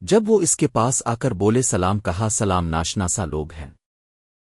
جب وہ اس کے پاس آ کر بولے سلام، کہا، سلام، ناشنا سا لوگ ہیں۔